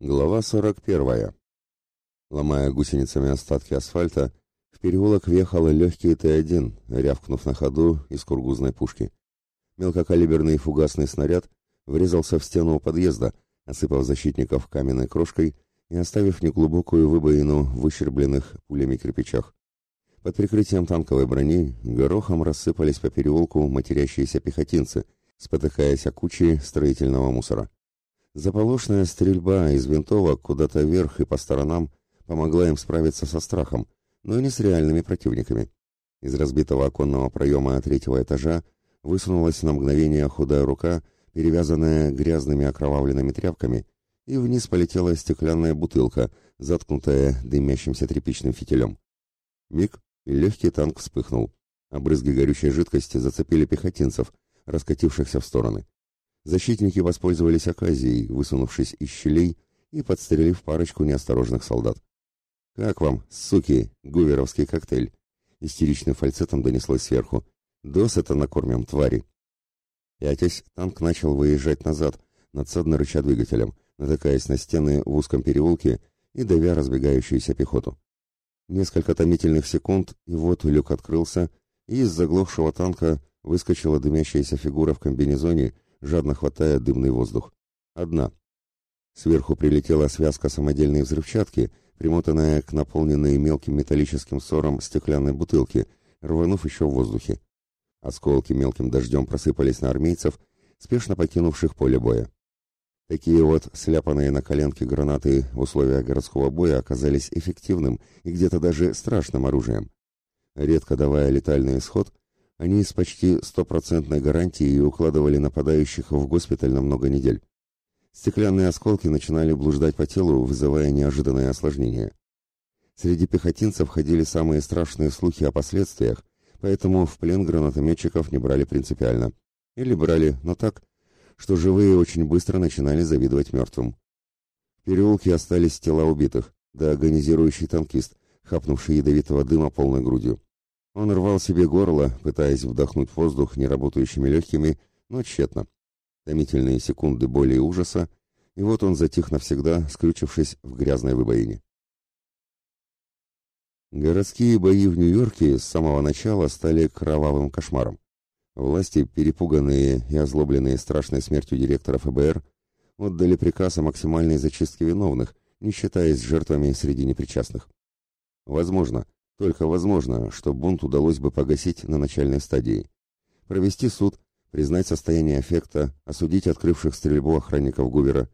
Глава 41. Ломая гусеницами остатки асфальта, в переулок въехал легкий Т-1, рявкнув на ходу из кургузной пушки. Мелкокалиберный фугасный снаряд врезался в стену у подъезда, осыпав защитников каменной крошкой и оставив неглубокую выбоину в выщербленных пулями кирпичах. Под прикрытием танковой брони горохом рассыпались по переулку матерящиеся пехотинцы, спотыкаясь о кучи строительного мусора. Заполошная стрельба из винтовок куда-то вверх и по сторонам помогла им справиться со страхом, но не с реальными противниками. Из разбитого оконного проема третьего этажа высунулась на мгновение худая рука, перевязанная грязными окровавленными тряпками, и вниз полетела стеклянная бутылка, заткнутая дымящимся тряпичным фитилем. Миг, и легкий танк вспыхнул. Обрызги горючей жидкости зацепили пехотинцев, раскатившихся в стороны. Защитники воспользовались оказией, высунувшись из щелей и подстрелив парочку неосторожных солдат. «Как вам, суки, гуверовский коктейль?» Истеричным фальцетом донеслось сверху. «Досыта накормим, твари!» Пятясь, танк начал выезжать назад, надсадно рыча двигателем, натыкаясь на стены в узком переулке и давя разбегающуюся пехоту. Несколько томительных секунд, и вот люк открылся, и из заглохшего танка выскочила дымящаяся фигура в комбинезоне жадно хватая дымный воздух. Одна. Сверху прилетела связка самодельной взрывчатки, примотанная к наполненной мелким металлическим ссором стеклянной бутылке, рванув еще в воздухе. Осколки мелким дождем просыпались на армейцев, спешно покинувших поле боя. Такие вот сляпанные на коленке гранаты в условиях городского боя оказались эффективным и где-то даже страшным оружием. Редко давая летальный исход, они с почти стопроцентной гарантией укладывали нападающих в госпиталь на много недель. Стеклянные осколки начинали блуждать по телу, вызывая неожиданные осложнения. Среди пехотинцев ходили самые страшные слухи о последствиях, поэтому в плен гранатометчиков не брали принципиально. Или брали, но так, что живые очень быстро начинали завидовать мертвым. В переулке остались тела убитых, да агонизирующий танкист, хапнувший ядовитого дыма полной грудью. Он рвал себе горло, пытаясь вдохнуть воздух неработающими легкими, но тщетно. Томительные секунды боли и ужаса, и вот он затих навсегда, скрючившись в грязной выбоине. Городские бои в Нью-Йорке с самого начала стали кровавым кошмаром. Власти, перепуганные и озлобленные страшной смертью директора ФБР, отдали приказ о максимальной зачистке виновных, не считаясь жертвами среди непричастных. Возможно, только возможно, что бунт удалось бы погасить на начальной стадии. Провести суд, признать состояние эффекта, осудить открывших стрельбу охранников Гувера,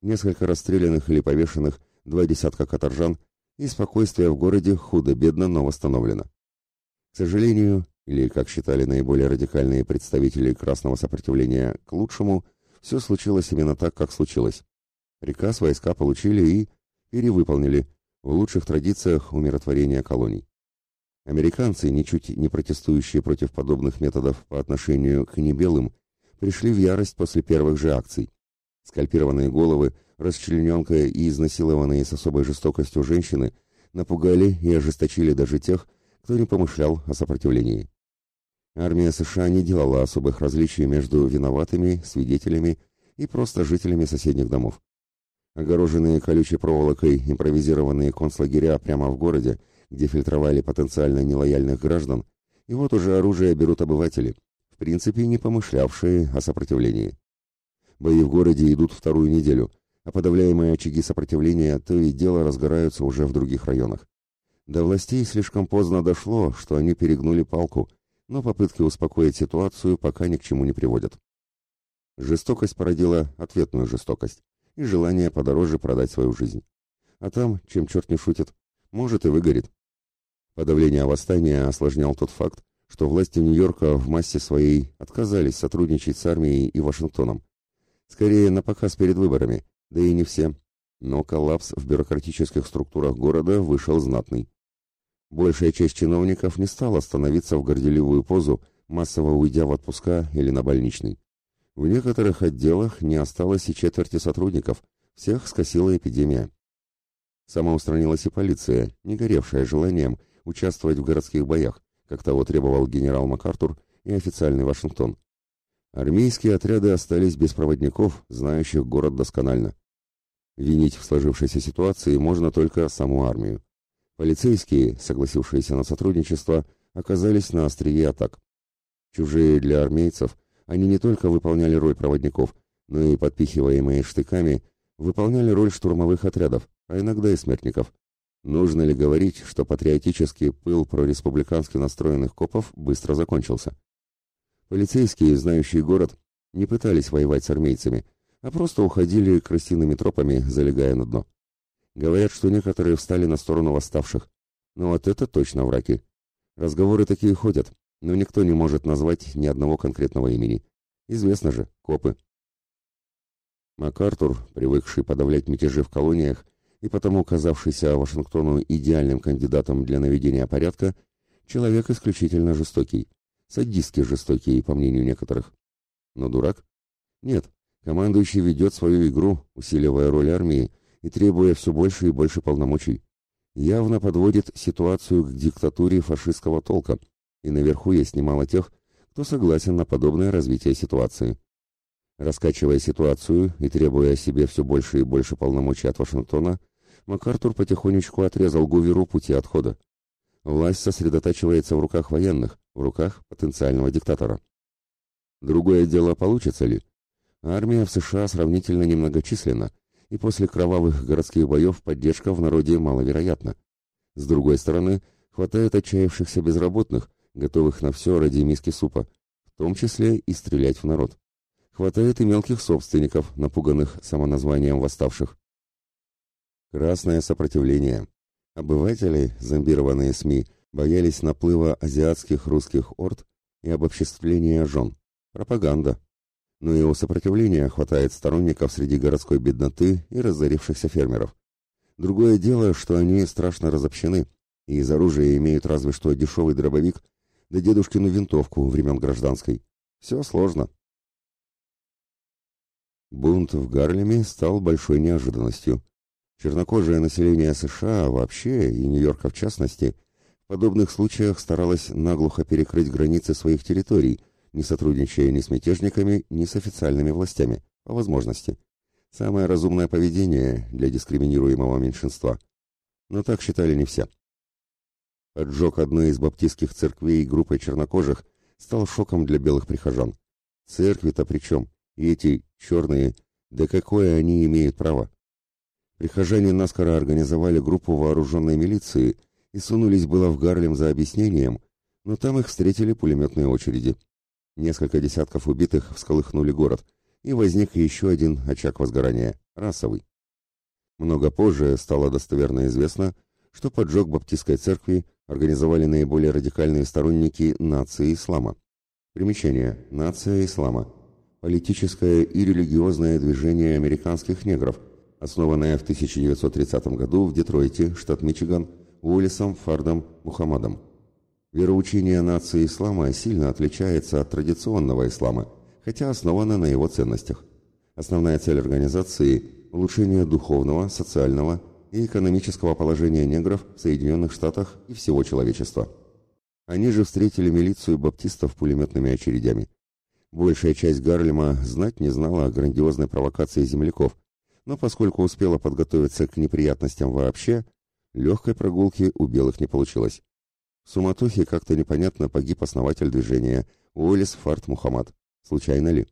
несколько расстрелянных или повешенных, два десятка каторжан, и спокойствие в городе худо-бедно, но восстановлено. К сожалению, или, как считали наиболее радикальные представители красного сопротивления, к лучшему, все случилось именно так, как случилось. Приказ войска получили и перевыполнили, в лучших традициях умиротворения колоний. Американцы, ничуть не протестующие против подобных методов по отношению к небелым, пришли в ярость после первых же акций. Скальпированные головы, расчлененка и изнасилованные с особой жестокостью женщины напугали и ожесточили даже тех, кто не помышлял о сопротивлении. Армия США не делала особых различий между виноватыми, свидетелями и просто жителями соседних домов. Огороженные колючей проволокой импровизированные концлагеря прямо в городе, где фильтровали потенциально нелояльных граждан, и вот уже оружие берут обыватели, в принципе не помышлявшие о сопротивлении. Бои в городе идут вторую неделю, а подавляемые очаги сопротивления то и дело разгораются уже в других районах. До властей слишком поздно дошло, что они перегнули палку, но попытки успокоить ситуацию пока ни к чему не приводят. Жестокость породила ответную жестокость и желание подороже продать свою жизнь. А там, чем черт не шутит, может и выгорит. Подавление восстания осложнял тот факт, что власти Нью-Йорка в массе своей отказались сотрудничать с армией и Вашингтоном. Скорее на показ перед выборами, да и не все. Но коллапс в бюрократических структурах города вышел знатный. Большая часть чиновников не стала становиться в горделивую позу, массово уйдя в отпуска или на больничный. В некоторых отделах не осталось и четверти сотрудников, всех скосила эпидемия. Самоустранилась и полиция, не горевшая желанием участвовать в городских боях, как того требовал генерал МакАртур и официальный Вашингтон. Армейские отряды остались без проводников, знающих город досконально. Винить в сложившейся ситуации можно только саму армию. Полицейские, согласившиеся на сотрудничество, оказались на острие атак. Чужие для армейцев, они не только выполняли роль проводников, но и, подпихиваемые штыками, выполняли роль штурмовых отрядов, а иногда и смертников. Нужно ли говорить, что патриотический пыл прореспубликански настроенных копов быстро закончился? Полицейские, знающие город, не пытались воевать с армейцами, а просто уходили крысиными тропами, залегая на дно. Говорят, что некоторые встали на сторону восставших. Но вот это точно враки. Разговоры такие ходят, но никто не может назвать ни одного конкретного имени. Известно же, копы. МакАртур, привыкший подавлять мятежи в колониях и потому казавшийся Вашингтону идеальным кандидатом для наведения порядка, человек исключительно жестокий, садистски жестокий, по мнению некоторых. Но дурак? Нет, командующий ведет свою игру, усиливая роль армии и требуя все больше и больше полномочий. Явно подводит ситуацию к диктатуре фашистского толка, и наверху есть немало тех, кто согласен на подобное развитие ситуации. Раскачивая ситуацию и требуя себе все больше и больше полномочий от Вашингтона, МакАртур потихонечку отрезал Гуверу пути отхода. Власть сосредотачивается в руках военных, в руках потенциального диктатора. Другое дело, получится ли? Армия в США сравнительно немногочисленна, и после кровавых городских боев поддержка в народе маловероятна. С другой стороны, хватает отчаявшихся безработных, готовых на все ради миски супа, в том числе и стрелять в народ. Хватает и мелких собственников, напуганных самоназванием восставших. Красное сопротивление. Обыватели, зомбированные СМИ, боялись наплыва азиатских русских орд и обобществления жен. Пропаганда. Но и у сопротивления хватает сторонников среди городской бедноты и разорившихся фермеров. Другое дело, что они страшно разобщены, и из оружия имеют разве что дешевый дробовик да дедушкину винтовку времен гражданской. Все сложно. Бунт в Гарлеме стал большой неожиданностью. Чернокожее население США вообще, и Нью-Йорка в частности, в подобных случаях старалось наглухо перекрыть границы своих территорий, не сотрудничая ни с мятежниками, ни с официальными властями, по возможности. Самое разумное поведение для дискриминируемого меньшинства. Но так считали не все. Поджог одной из баптистских церквей группой чернокожих стал шоком для белых прихожан. Церкви-то при чем? И эти черные, да какое они имеют право? Прихожане наскоро организовали группу вооруженной милиции и сунулись было в Гарлем за объяснением, но там их встретили пулеметные очереди. Несколько десятков убитых всколыхнули город, и возник еще один очаг возгорания – расовый. Много позже стало достоверно известно, что поджог баптистской церкви организовали наиболее радикальные сторонники нации ислама. Примечание. Нация ислама. Политическое и религиозное движение американских негров – основанная в 1930 году в Детройте, штат Мичиган, Уоллесом Фардом Мухаммадом. Вероучение нации ислама сильно отличается от традиционного ислама, хотя основано на его ценностях. Основная цель организации – улучшение духовного, социального и экономического положения негров в Соединенных Штатах и всего человечества. Они же встретили милицию баптистов пулеметными очередями. Большая часть Гарлема знать не знала о грандиозной провокации земляков – но поскольку успела подготовиться к неприятностям вообще, легкой прогулки у белых не получилось. В суматохе как-то непонятно погиб основатель движения Уоллес Фарт Мухаммад. Случайно ли?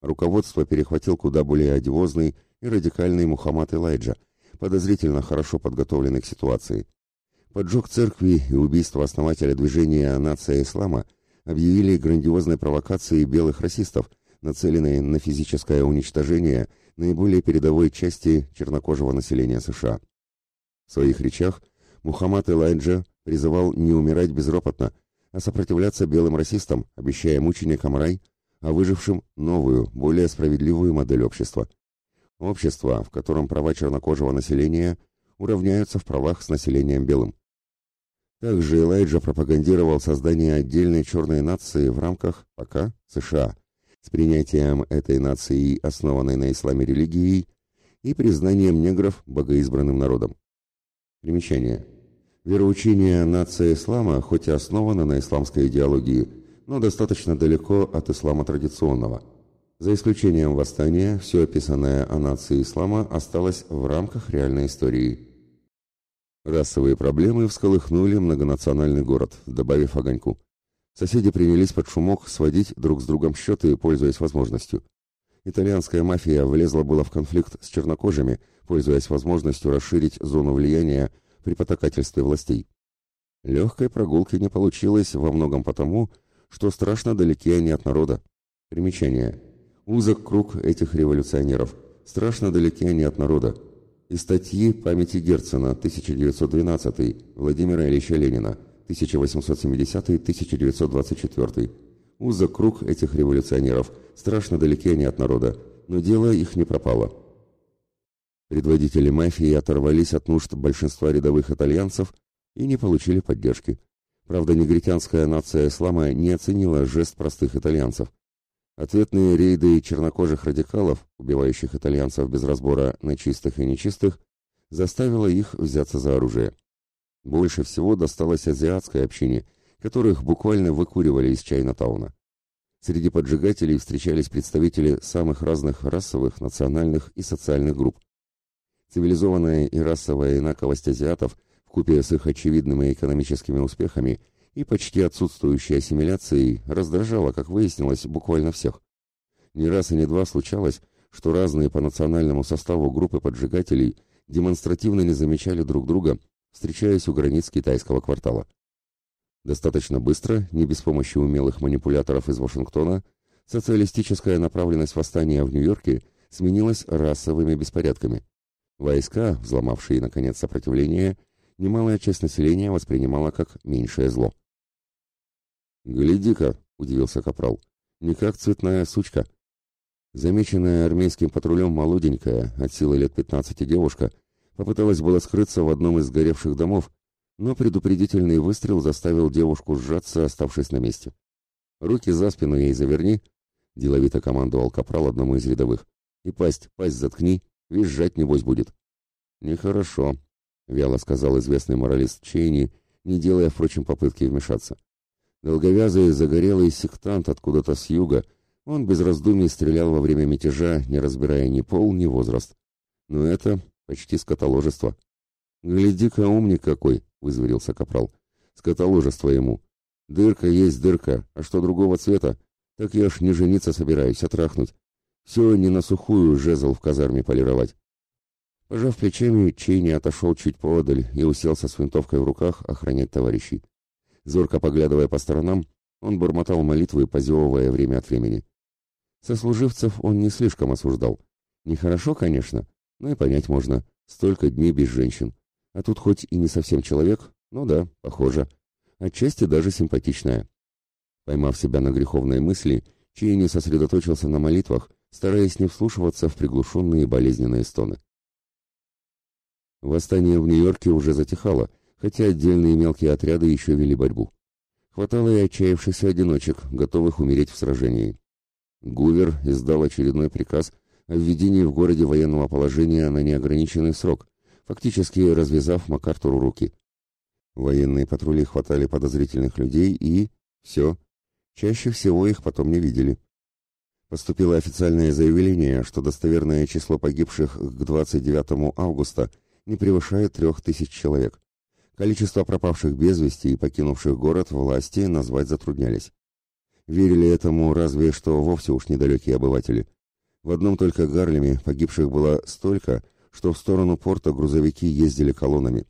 Руководство перехватил куда более одиозный и радикальный Мухаммад Элайджа, подозрительно хорошо подготовленный к ситуации. Поджог церкви и убийство основателя движения «Нация Ислама» объявили грандиозной провокацией белых расистов, нацеленной на физическое уничтожение – наиболее передовой части чернокожего населения США. В своих речах Мухаммад Элайджа призывал не умирать безропотно, а сопротивляться белым расистам, обещая мученикам рай, а выжившим новую, более справедливую модель общества. Общество, в котором права чернокожего населения уравняются в правах с населением белым. Также Элайджа пропагандировал создание отдельной черной нации в рамках пока США – с принятием этой нации, основанной на исламе религии, и признанием негров богоизбранным народом. Примечание. Вероучение нации ислама хоть и основано на исламской идеологии, но достаточно далеко от ислама традиционного. За исключением восстания, все описанное о нации ислама осталось в рамках реальной истории. Расовые проблемы всколыхнули многонациональный город, добавив огоньку. Соседи принялись под шумок сводить друг с другом счеты, пользуясь возможностью. Итальянская мафия влезла было в конфликт с чернокожими, пользуясь возможностью расширить зону влияния при потакательстве властей. Легкой прогулки не получилось во многом потому, что страшно далеки они от народа. Примечание. Узок круг этих революционеров. Страшно далеки они от народа. Из статьи «Памяти Герцена» 1912 Владимира Ильича Ленина 1870-1924. Узок круг этих революционеров. Страшно далеки они от народа. Но дело их не пропало. Предводители мафии оторвались от нужд большинства рядовых итальянцев и не получили поддержки. Правда, негритянская нация ислама не оценила жест простых итальянцев. Ответные рейды чернокожих радикалов, убивающих итальянцев без разбора на чистых и нечистых, заставило их взяться за оружие. Больше всего досталось азиатской общине, которых буквально выкуривали из Чайна-тауна. Среди поджигателей встречались представители самых разных расовых, национальных и социальных групп. Цивилизованная и расовая инаковость азиатов вкупе с их очевидными экономическими успехами – и почти отсутствующей ассимиляцией раздражала, как выяснилось, буквально всех. Не раз и не два случалось, что разные по национальному составу группы поджигателей демонстративно не замечали друг друга, встречаясь у границ китайского квартала. Достаточно быстро, не без помощи умелых манипуляторов из Вашингтона, социалистическая направленность восстания в Нью-Йорке сменилась расовыми беспорядками. Войска, взломавшие, наконец, сопротивление, немалая часть населения воспринимала как меньшее зло. «Гляди-ка!» — удивился Капрал. «Не как цветная сучка». Замеченная армейским патрулем молоденькая, от силы лет пятнадцати девушка, попыталась было скрыться в одном из сгоревших домов, но предупредительный выстрел заставил девушку сжаться, оставшись на месте. «Руки за спину ей заверни», — деловито командовал Капрал одному из рядовых. «И пасть, пасть заткни, визжать небось будет». «Нехорошо», — вяло сказал известный моралист Чейни, не делая, впрочем, попытки вмешаться. Долговязый загорелый сектант откуда-то с юга, он без раздумий стрелял во время мятежа, не разбирая ни пол, ни возраст. Но это почти скотоложество. «Гляди-ка, умник какой!» — вызверился капрал. «Скотоложество ему. Дырка есть дырка, а что другого цвета? Так я ж не жениться собираюсь, а трахнуть. Все не на сухую жезл в казарме полировать». Пожав плечами, Чейни отошел чуть поодаль и уселся с винтовкой в руках охранять товарищей. Зорко поглядывая по сторонам, он бормотал молитвы, позевывая время от времени. Сослуживцев он не слишком осуждал. Нехорошо, конечно, но и понять можно. Столько дней без женщин. А тут хоть и не совсем человек, но да, похоже. Отчасти даже симпатичная. Поймав себя на греховные мысли, Чейни сосредоточился на молитвах, стараясь не вслушиваться в приглушенные болезненные стоны. Восстание в Нью-Йорке уже затихало, хотя отдельные мелкие отряды еще вели борьбу. Хватало и отчаявшихся одиночек, готовых умереть в сражении. Гувер издал очередной приказ о введении в городе военного положения на неограниченный срок, фактически развязав МакАртуру руки. Военные патрули хватали подозрительных людей и... все. Чаще всего их потом не видели. Поступило официальное заявление, что достоверное число погибших к 29 августа не превышает трех тысяч человек. Количество пропавших без вести и покинувших город власти назвать затруднялись. Верили этому разве что вовсе уж недалекие обыватели. В одном только Гарлеме погибших было столько, что в сторону порта грузовики ездили колоннами.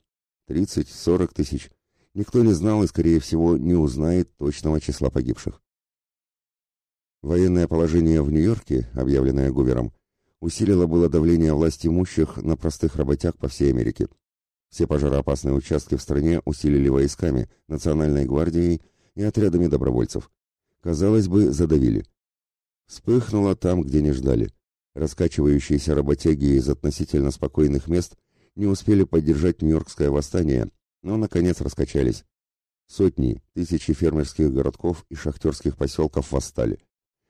30-40 тысяч. Никто не знал и, скорее всего, не узнает точного числа погибших. Военное положение в Нью-Йорке, объявленное Гувером, усилило было давление власти имущих на простых работяг по всей Америке. Все пожароопасные участки в стране усилили войсками, национальной гвардией и отрядами добровольцев. Казалось бы, задавили. Вспыхнуло там, где не ждали. Раскачивающиеся работяги из относительно спокойных мест не успели поддержать Нью-Йоркское восстание, но, наконец, раскачались. Сотни, тысячи фермерских городков и шахтерских поселков восстали.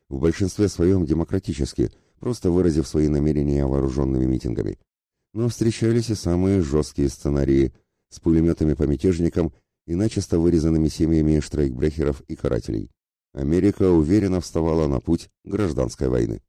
В большинстве своем демократически, просто выразив свои намерения вооруженными митингами но встречались и самые жесткие сценарии с пулеметами по мятежникам и начисто вырезанными семьями штрейкбрехеров и карателей. Америка уверенно вставала на путь гражданской войны.